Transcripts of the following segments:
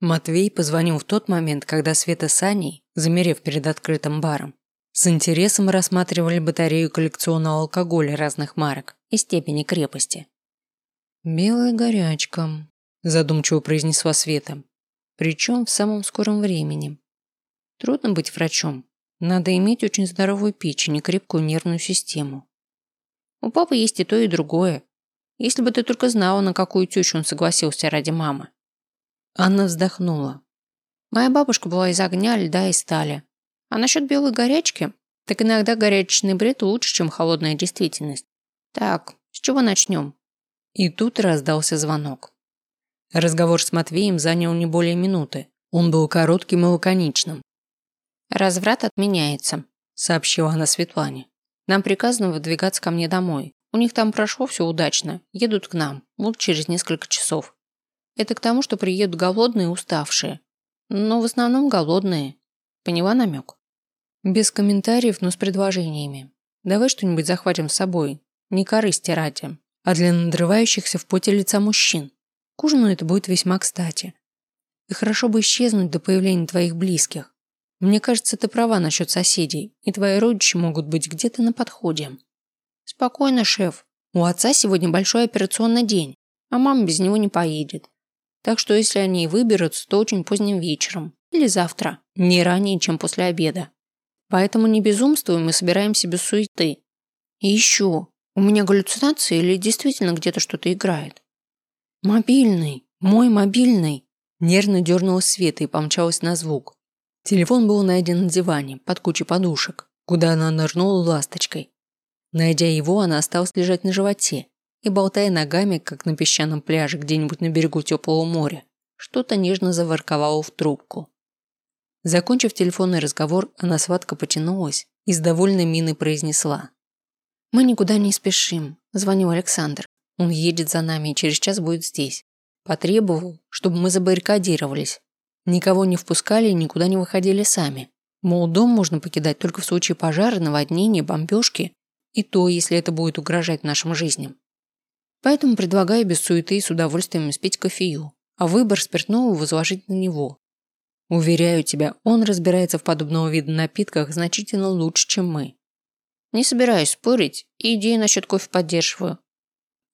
Матвей позвонил в тот момент, когда Света с Аней, замерев перед открытым баром, с интересом рассматривали батарею коллекционного алкоголя разных марок и степени крепости. «Белая горячка», – задумчиво произнесла Света. «Причем в самом скором времени. Трудно быть врачом. Надо иметь очень здоровую печень и крепкую нервную систему. У папы есть и то, и другое. Если бы ты только знала, на какую тещу он согласился ради мамы». Анна вздохнула. «Моя бабушка была из огня, льда и стали. А насчет белой горячки, так иногда горячечный бред лучше, чем холодная действительность. Так, с чего начнем? И тут раздался звонок. Разговор с Матвеем занял не более минуты. Он был коротким и лаконичным. «Разврат отменяется», – сообщила она Светлане. «Нам приказано выдвигаться ко мне домой. У них там прошло все удачно. Едут к нам. Будут через несколько часов. Это к тому, что приедут голодные и уставшие. Но в основном голодные. Поняла намек?» Без комментариев, но с предложениями. Давай что-нибудь захватим с собой. Не корысти ради, а для надрывающихся в поте лица мужчин. К ужину это будет весьма кстати. И хорошо бы исчезнуть до появления твоих близких. Мне кажется, ты права насчет соседей, и твои родичи могут быть где-то на подходе. Спокойно, шеф. У отца сегодня большой операционный день, а мама без него не поедет. Так что если они и выберутся, то очень поздним вечером. Или завтра. Не ранее, чем после обеда. Поэтому не безумствуем и собираемся без суеты. И еще, у меня галлюцинации или действительно где-то что-то играет? Мобильный, мой мобильный. Нервно дернулась Света и помчалась на звук. Телефон был найден на диване, под кучей подушек, куда она нырнула ласточкой. Найдя его, она осталась лежать на животе и, болтая ногами, как на песчаном пляже где-нибудь на берегу теплого моря, что-то нежно заворковало в трубку. Закончив телефонный разговор, она сладко потянулась и с довольной миной произнесла. «Мы никуда не спешим», – звонил Александр. «Он едет за нами и через час будет здесь. Потребовал, чтобы мы забаррикадировались. Никого не впускали и никуда не выходили сами. Мол, дом можно покидать только в случае пожара, наводнения, бомбежки, и то, если это будет угрожать нашим жизням. Поэтому предлагаю без суеты и с удовольствием испить кофею, а выбор спиртного возложить на него, Уверяю тебя, он разбирается в подобного вида напитках значительно лучше, чем мы. Не собираюсь спорить и идею насчет кофе поддерживаю.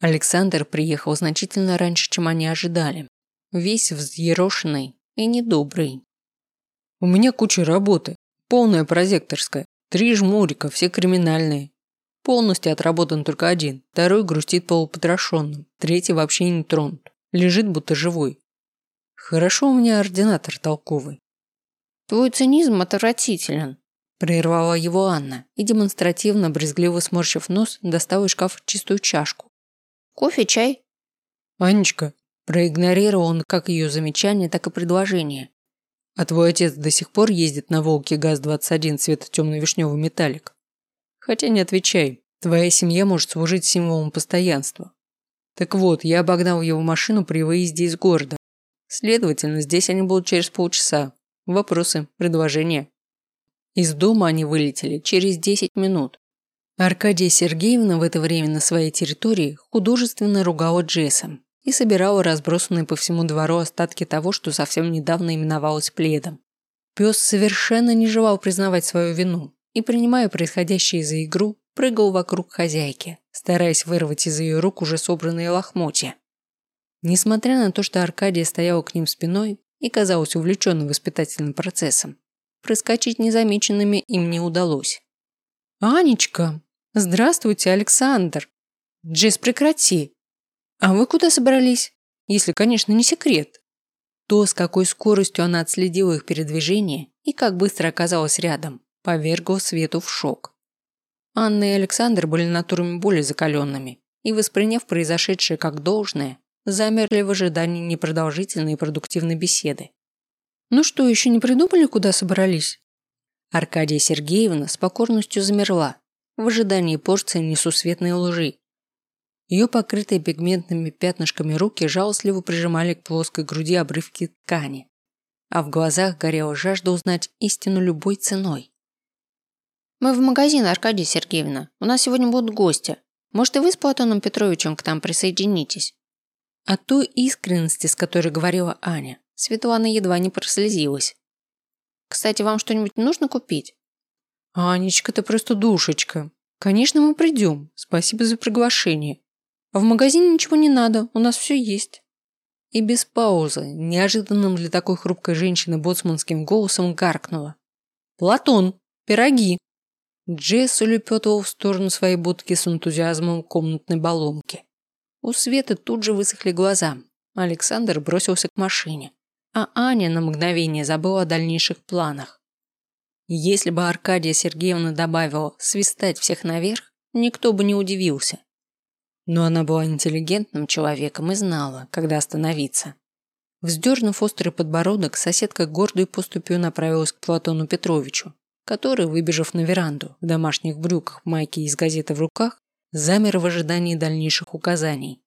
Александр приехал значительно раньше, чем они ожидали. Весь взъерошенный и недобрый. У меня куча работы. Полная прозекторская. Три жмурика, все криминальные. Полностью отработан только один. Второй грустит полупотрошенным. Третий вообще не тронут. Лежит будто живой. Хорошо у меня ординатор толковый. Твой цинизм отвратителен, прервала его Анна и демонстративно брезгливо сморщив нос, достала из шкафа чистую чашку. Кофе, чай? Анечка, проигнорировал он как ее замечание, так и предложение. А твой отец до сих пор ездит на Волке ГАЗ-21 цвета темно-вишневый металлик. Хотя не отвечай, твоя семья может служить символом постоянства. Так вот, я обогнал его машину при выезде из города. Следовательно, здесь они будут через полчаса. Вопросы, предложения. Из дома они вылетели через 10 минут. Аркадия Сергеевна в это время на своей территории художественно ругала Джесса и собирала разбросанные по всему двору остатки того, что совсем недавно именовалось пледом. Пес совершенно не желал признавать свою вину и, принимая происходящее за игру, прыгал вокруг хозяйки, стараясь вырвать из ее рук уже собранные лохмотья. Несмотря на то, что Аркадия стояла к ним спиной и казалась увлеченным воспитательным процессом, проскочить незамеченными им не удалось. «Анечка! Здравствуйте, Александр! Джесс, прекрати! А вы куда собрались? Если, конечно, не секрет». То, с какой скоростью она отследила их передвижение и как быстро оказалась рядом, повергло Свету в шок. Анна и Александр были натурами более закаленными и, восприняв произошедшее как должное, замерли в ожидании непродолжительной и продуктивной беседы. «Ну что, еще не придумали, куда собрались?» Аркадия Сергеевна с покорностью замерла в ожидании порции несусветной лжи. Ее покрытые пигментными пятнышками руки жалостливо прижимали к плоской груди обрывки ткани, а в глазах горела жажда узнать истину любой ценой. «Мы в магазин, Аркадия Сергеевна. У нас сегодня будут гости. Может, и вы с Платоном Петровичем к нам присоединитесь?» От той искренности, с которой говорила Аня, Светлана едва не прослезилась. «Кстати, вам что-нибудь нужно купить?» «Анечка, ты просто душечка. Конечно, мы придем. Спасибо за приглашение. А в магазине ничего не надо, у нас все есть». И без паузы, неожиданным для такой хрупкой женщины боцманским голосом гаркнула. «Платон, пироги!» Джесс улепетывал в сторону своей будки с энтузиазмом комнатной баллонки. У Светы тут же высохли глаза. Александр бросился к машине. А Аня на мгновение забыла о дальнейших планах. Если бы Аркадия Сергеевна добавила «свистать всех наверх», никто бы не удивился. Но она была интеллигентным человеком и знала, когда остановиться. Вздернув острый подбородок, соседка гордой поступью направилась к Платону Петровичу, который, выбежав на веранду в домашних брюках, майке из газеты в руках, замер в ожидании дальнейших указаний.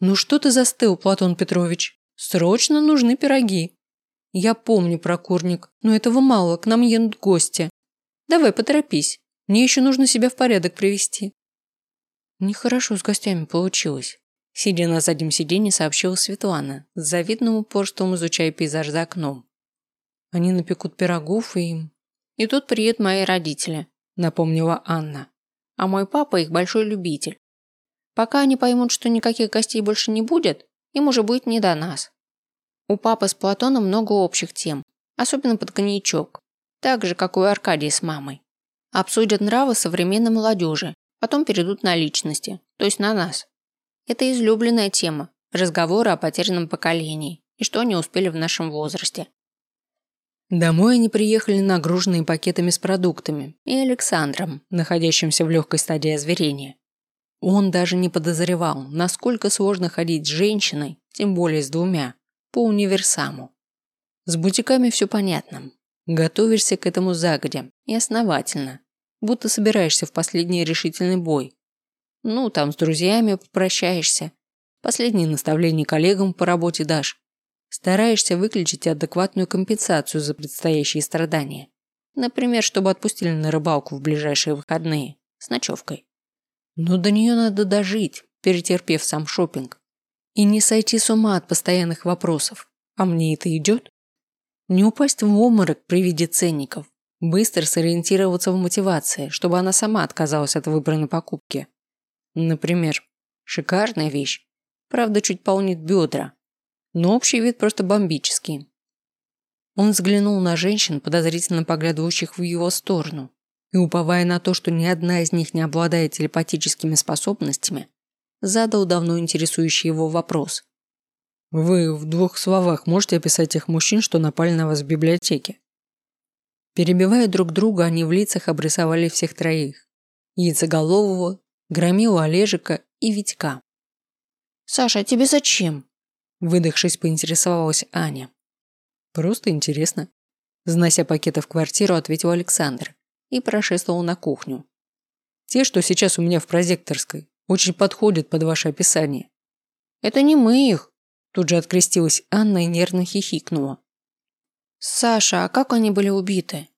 «Ну что ты застыл, Платон Петрович? Срочно нужны пироги!» «Я помню про курник, но этого мало, к нам едут гости. Давай, поторопись, мне еще нужно себя в порядок привести». Нехорошо с гостями получилось. Сидя на заднем сиденье, сообщила Светлана, с завидным упорством изучая пейзаж за окном. Они напекут пирогов и... И тут приедут мои родители, напомнила Анна. А мой папа их большой любитель. Пока они поймут, что никаких гостей больше не будет, им уже будет не до нас. У папы с Платоном много общих тем, особенно под коньячок, так же, как у Аркадии с мамой. Обсудят нравы современной молодежи Потом перейдут на личности, то есть на нас. Это излюбленная тема – разговоры о потерянном поколении и что они успели в нашем возрасте. Домой они приехали нагруженные пакетами с продуктами и Александром, находящимся в легкой стадии озверения. Он даже не подозревал, насколько сложно ходить с женщиной, тем более с двумя, по универсаму. С бутиками все понятно. Готовишься к этому загодя и основательно, будто собираешься в последний решительный бой. Ну, там с друзьями попрощаешься, последние наставления коллегам по работе дашь. Стараешься выключить адекватную компенсацию за предстоящие страдания. Например, чтобы отпустили на рыбалку в ближайшие выходные с ночевкой. Но до нее надо дожить, перетерпев сам шопинг. И не сойти с ума от постоянных вопросов. А мне это идет? Не упасть в обморок при виде ценников, Быстро сориентироваться в мотивации, чтобы она сама отказалась от выбранной покупки. Например, шикарная вещь, правда чуть полнит бедра, но общий вид просто бомбический. Он взглянул на женщин, подозрительно поглядывающих в его сторону, и, уповая на то, что ни одна из них не обладает телепатическими способностями, задал давно интересующий его вопрос. «Вы в двух словах можете описать тех мужчин, что напали на вас в библиотеке?» Перебивая друг друга, они в лицах обрисовали всех троих. Яйцеголового, Громилу Олежика и Витька. «Саша, а тебе зачем?» Выдохшись, поинтересовалась Аня. «Просто интересно». Зная пакеты в квартиру, ответил Александр и прошествовал на кухню. «Те, что сейчас у меня в прозекторской, очень подходят под ваше описание». «Это не мы их», тут же открестилась Анна и нервно хихикнула. «Саша, а как они были убиты?»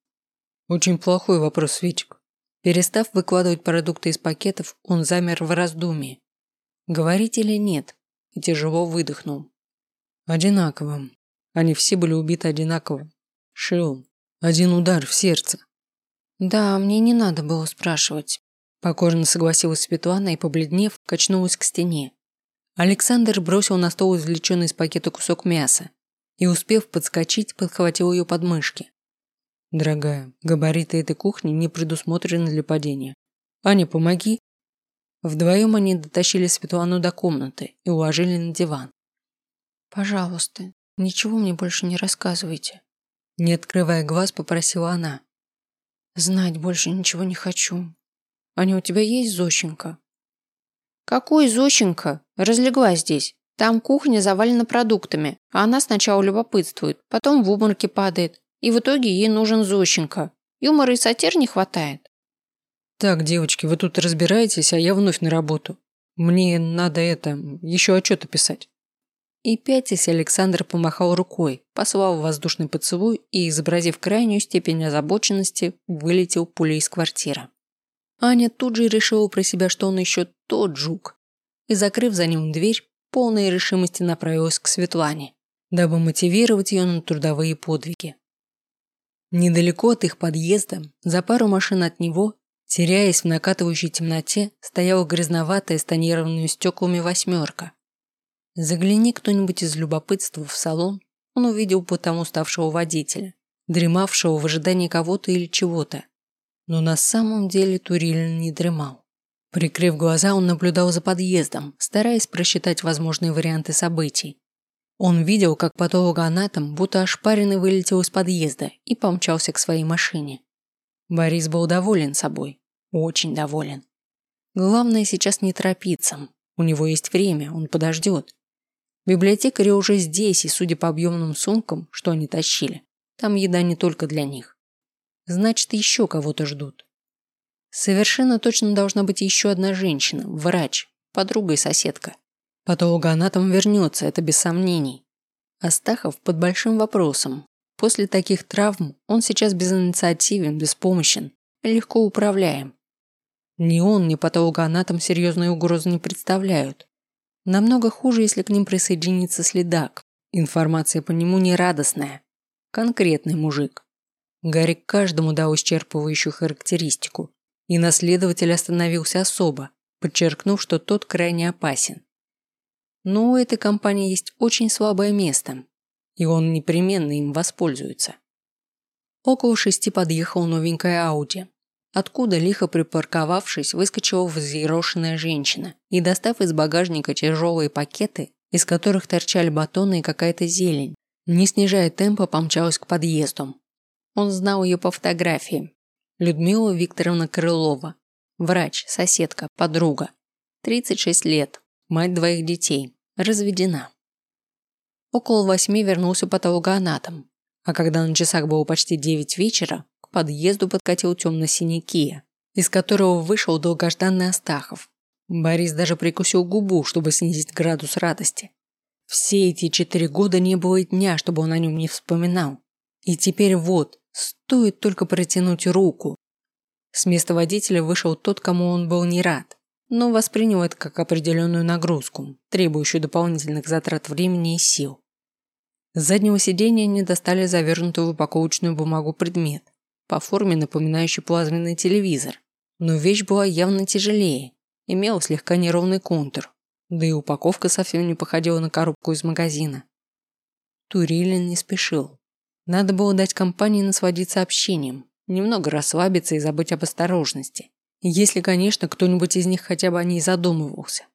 «Очень плохой вопрос, Светик». Перестав выкладывать продукты из пакетов, он замер в раздумье. Говорить или нет? И тяжело выдохнул. Одинаково. Они все были убиты одинаково. Шил. Один удар в сердце. Да, мне не надо было спрашивать. Покорно согласилась Светлана и, побледнев, качнулась к стене. Александр бросил на стол извлеченный из пакета кусок мяса и, успев подскочить, подхватил ее подмышки. «Дорогая, габариты этой кухни не предусмотрены для падения. Аня, помоги!» Вдвоем они дотащили Светлану до комнаты и уложили на диван. «Пожалуйста, ничего мне больше не рассказывайте», не открывая глаз, попросила она. «Знать больше ничего не хочу. Аня, у тебя есть Зощенко?» «Какой Зощенко? Разлегла здесь. Там кухня завалена продуктами, а она сначала любопытствует, потом в обмороке падает, и в итоге ей нужен Зощенко. Юмора и сатир не хватает. Так, девочки, вы тут разбираетесь, а я вновь на работу. Мне надо это, еще отчеты писать. И пятясь Александр помахал рукой, послал воздушный поцелуй и, изобразив крайнюю степень озабоченности, вылетел пулей из квартиры. Аня тут же решила про себя, что он еще тот жук, и, закрыв за ним дверь, полной решимости направилась к Светлане. дабы мотивировать ее на трудовые подвиги. Недалеко от их подъезда, за пару машин от него, теряясь в накатывающей темноте, стояла грязноватая с тонированными стеклами восьмерка. Загляни кто-нибудь из любопытства в салон, он увидел потому уставшего водителя, дремавшего в ожидании кого-то или чего-то. Но на самом деле Турилин не дремал. Прикрыв глаза, он наблюдал за подъездом, стараясь просчитать возможные варианты событий. Он видел, как патологоанатом, будто ошпаренный, вылетел из подъезда и помчался к своей машине. Борис был доволен собой. Очень доволен. Главное сейчас не торопиться. У него есть время, он подождет. Библиотекари уже здесь, и судя по объемным сумкам, что они тащили, там еда не только для них. Значит, еще кого-то ждут. Совершенно точно должна быть еще одна женщина, врач, подруга и соседка. Патологоанатом вернется, это без сомнений. Астахов под большим вопросом. После таких травм он сейчас безинициативен, беспомощен, легко управляем. Ни он, ни патологоанатом серьезной угрозы не представляют. Намного хуже, если к ним присоединится следак. Информация по нему нерадостная. Конкретный мужик. Гарик каждому дал исчерпывающую характеристику. И наследователь остановился особо, подчеркнув, что тот крайне опасен. Но у этой компании есть очень слабое место, и он непременно им воспользуется. Около шести подъехала новенькая Ауди, откуда, лихо припарковавшись, выскочила взъерошенная женщина и, достав из багажника тяжелые пакеты, из которых торчали батоны и какая-то зелень, не снижая темпа, помчалась к подъезду. Он знал ее по фотографии. Людмила Викторовна Крылова. Врач, соседка, подруга. 36 лет, мать двоих детей, разведена. Около восьми вернулся патологоанатом, а когда на часах было почти девять вечера, подъезду подкатил темно-синий Кия, из которого вышел долгожданный Астахов. Борис даже прикусил губу, чтобы снизить градус радости. Все эти четыре года не было дня, чтобы он о нем не вспоминал. И теперь вот, стоит только протянуть руку. С места водителя вышел тот, кому он был не рад, но воспринял это как определенную нагрузку, требующую дополнительных затрат времени и сил. С заднего сиденья они достали завернутую в упаковочную бумагу предмет, по форме напоминающий плазменный телевизор. Но вещь была явно тяжелее, имела слегка неровный контур, да и упаковка совсем не походила на коробку из магазина. Турилин не спешил. Надо было дать компании насладиться общением, немного расслабиться и забыть об осторожности. Если, конечно, кто-нибудь из них хотя бы о ней задумывался.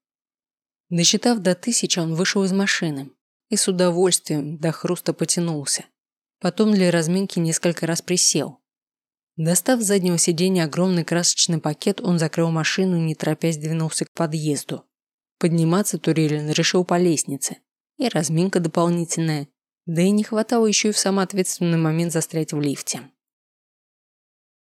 Досчитав до тысячи, он вышел из машины и с удовольствием до хруста потянулся. Потом для разминки несколько раз присел, Достав с заднего сиденья огромный красочный пакет, он закрыл машину и не торопясь двинулся к подъезду. Подниматься Турелин решил по лестнице. И разминка дополнительная. Да и не хватало еще и в самый ответственный момент застрять в лифте.